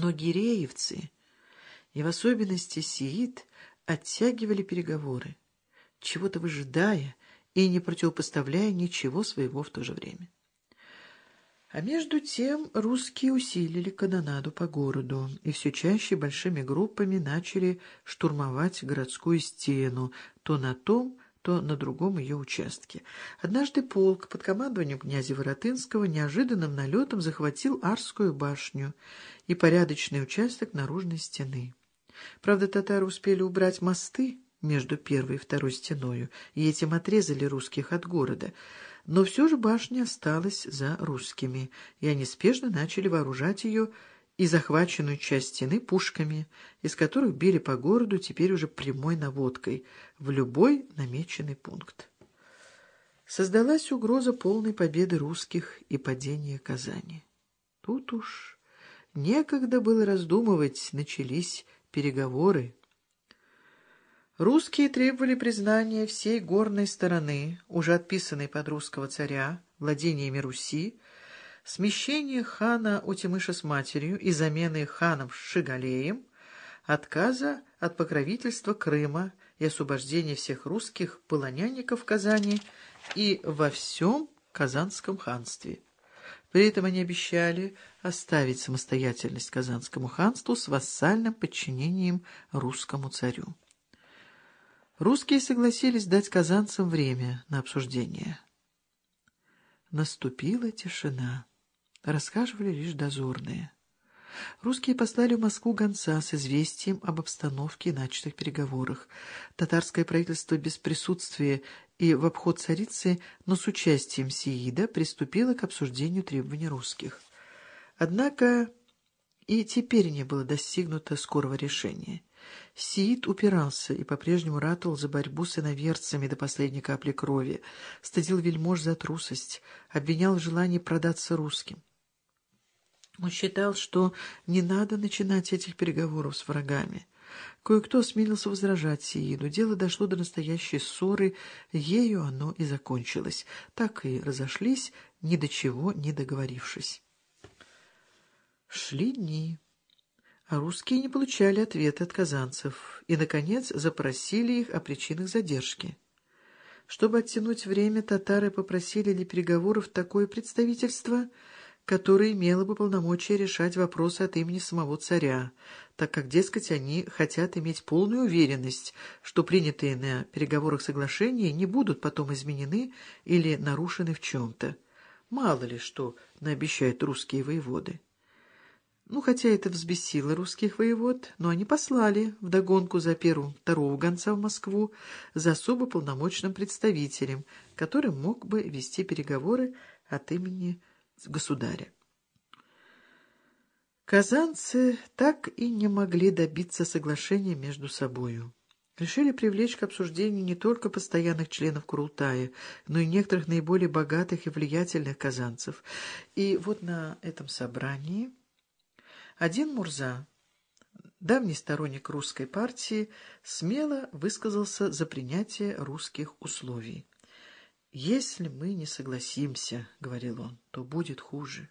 Но гиреевцы, и в особенности сиит, оттягивали переговоры, чего-то выжидая и не противопоставляя ничего своего в то же время. А между тем русские усилили канонаду по городу и все чаще большими группами начали штурмовать городскую стену то на том, то на другом ее участке. Однажды полк под командованием князя Воротынского неожиданным налетом захватил Арскую башню и порядочный участок наружной стены. Правда, татары успели убрать мосты между первой и второй стеною, и этим отрезали русских от города — но все же башня осталась за русскими, и они спешно начали вооружать ее и захваченную часть стены пушками, из которых били по городу теперь уже прямой наводкой в любой намеченный пункт. Создалась угроза полной победы русских и падения Казани. Тут уж некогда было раздумывать, начались переговоры. Русские требовали признания всей горной стороны, уже отписанной под русского царя, владениями Руси, смещения хана Утимыша с матерью и замены ханом Шигалеем, отказа от покровительства Крыма и освобождения всех русских полонянников в Казани и во всем Казанском ханстве. При этом они обещали оставить самостоятельность Казанскому ханству с вассальным подчинением русскому царю. Русские согласились дать казанцам время на обсуждение. Наступила тишина. Расхаживали лишь дозорные. Русские послали в Москву гонца с известием об обстановке и начатых переговорах. Татарское правительство без присутствия и в обход царицы, но с участием Сиида, приступило к обсуждению требований русских. Однако и теперь не было достигнуто скорого решения. Сиит упирался и по-прежнему ратовал за борьбу с иноверцами до последней капли крови, стыдил вельмож за трусость, обвинял в желании продаться русским. Он считал, что не надо начинать этих переговоров с врагами. Кое-кто осмелился возражать Сииду. Дело дошло до настоящей ссоры, ею оно и закончилось. Так и разошлись, ни до чего не договорившись. Шли дни а русские не получали ответа от казанцев и, наконец, запросили их о причинах задержки. Чтобы оттянуть время, татары попросили для переговоров такое представительство, которое имело бы полномочия решать вопросы от имени самого царя, так как, дескать, они хотят иметь полную уверенность, что принятые на переговорах соглашения не будут потом изменены или нарушены в чем-то. Мало ли что наобещают русские воеводы. Ну, хотя это взбесило русских воевод, но они послали вдогонку за первым второго гонца в Москву за особо полномочным представителем, который мог бы вести переговоры от имени государя. Казанцы так и не могли добиться соглашения между собою. Решили привлечь к обсуждению не только постоянных членов Курултая, но и некоторых наиболее богатых и влиятельных казанцев. И вот на этом собрании один Мурза, давний сторонник русской партии, смело высказался за принятие русских условий. «Если мы не согласимся, — говорил он, — то будет хуже.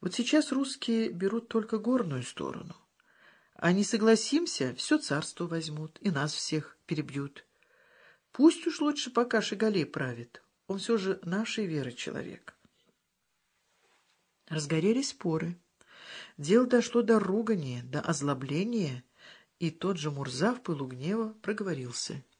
Вот сейчас русские берут только горную сторону. А не согласимся, все царство возьмут и нас всех перебьют. Пусть уж лучше пока Шигалей правит, он все же нашей веры человек». Разгорелись споры. Дело дошло до ругани, до озлобления, и тот же Мурза в пылу гнева проговорился —